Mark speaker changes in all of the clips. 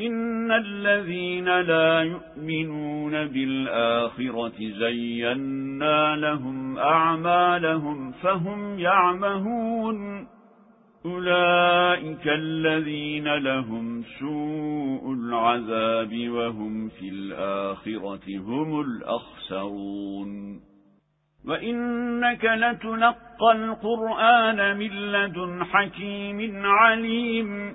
Speaker 1: إن الذين لا يؤمنون بالآخرة زينا لهم أعمالهم فهم يعمهون أولئك الذين لهم سوء العذاب وهم في الآخرة هم الأخسرون وإنك لتنقى القرآن من لدن حكيم عليم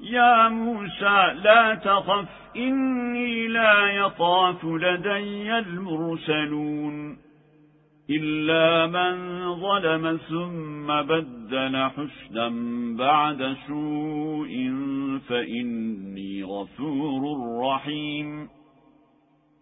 Speaker 1: يا موسى لا تخف إني لا يطاف لدي المرسلون إلا من ظلم ثم بدل حسنا بعد سوء فإني غفور رحيم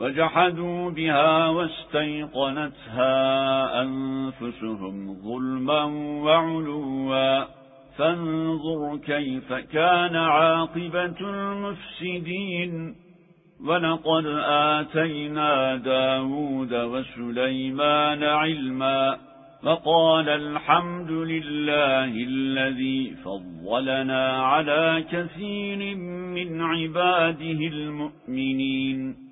Speaker 1: وجحدوا بها واستيقنتها أنفسهم ظلما وعلوا فانظر كيف كان عاقبة المفسدين ولقد آتينا داود وسليمان علما فقال الحمد لله الذي فضلنا على كثير من عباده المؤمنين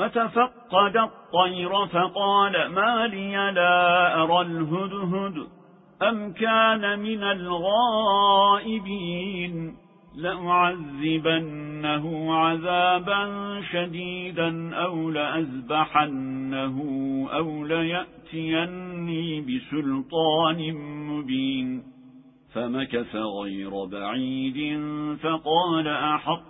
Speaker 1: فتفقد الطير فقال ما لي لا أرى الهدهد أم كان من الغائبين لأعذبنه عذابا شديدا أو لأذبحنه أو ليأتيني بسلطان مبين فمكث غير بعيد فقال أحط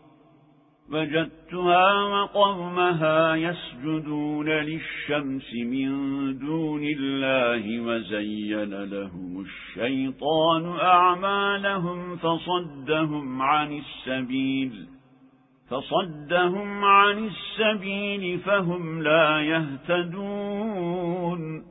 Speaker 1: وجدتها وقومها يسجدون للشمس من دون الله وزين لهم الشيطان أعمالهم فصدهم عن السبيل فصدهم عن السبيل فهم لا يهتدون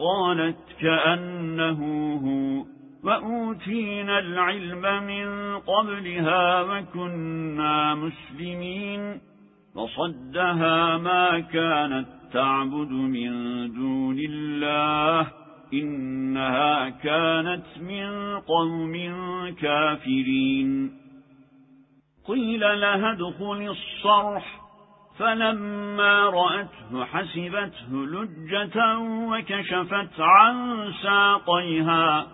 Speaker 1: قالت كأنه هو وأوتينا العلم من قبلها وكنا مسلمين فصدها ما كانت تعبد من دون الله إنها كانت من قوم كافرين قيل لها ادخل الصرح فلما رأته حسبته لجة وكشفت عن ساقيها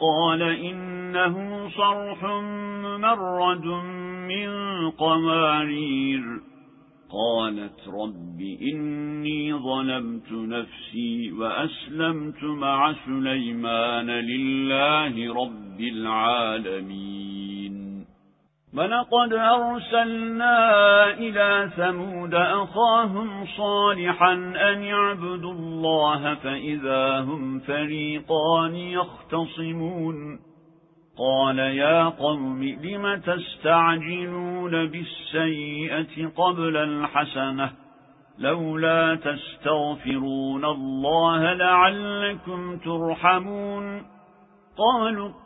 Speaker 1: قال إنه صرح مرد من قمارير قالت رب إني ظلمت نفسي وأسلمت مع سليمان لله رب العالمين ولقد أرسلنا إلى ثمود أخاهم صالحا أن يعبدوا الله فإذا هم فريقان يختصمون قال يا قوم لم تستعجلون بالسيئة قبل الحسنة لولا تستغفرون الله لعلكم ترحمون قالوا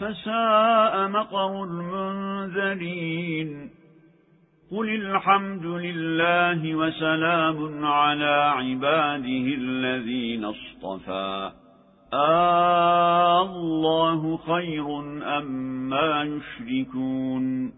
Speaker 1: فساء مقر المنذرين قل الحمد لله وسلام على عباده الذين اصطفى آه الله خير أما أم يشركون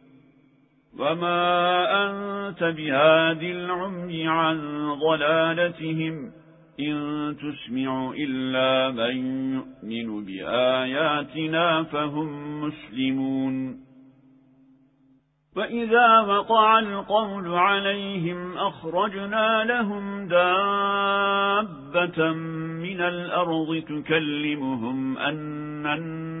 Speaker 1: وما أنت بهاد العمي عن ضلالتهم إن تسمع إلا من يؤمن بآياتنا فهم مسلمون فإذا وقع القول عليهم أخرجنا لهم دابة من الأرض تكلمهم أن الناس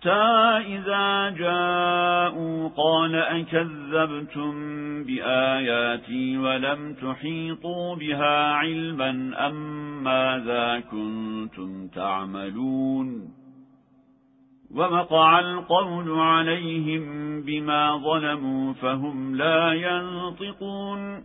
Speaker 1: حتى إذا جاءوا قال أكذبتم بآياتي ولم تحيطوا بها علما أم ماذا كنتم تعملون ومقع القول عليهم بما ظلموا فهم لا ينطقون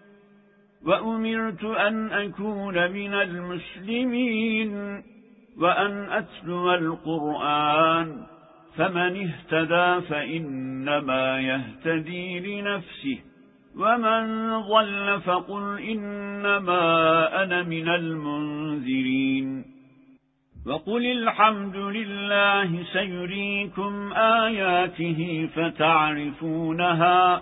Speaker 1: وأمرت أن أكون من المسلمين وأن أتلو القرآن فمن اهتدى فإنما يهتدي لنفسه ومن ضل فقل إنما أنا من المنذرين وقل الحمد لله سيريكم آياته فتعرفونها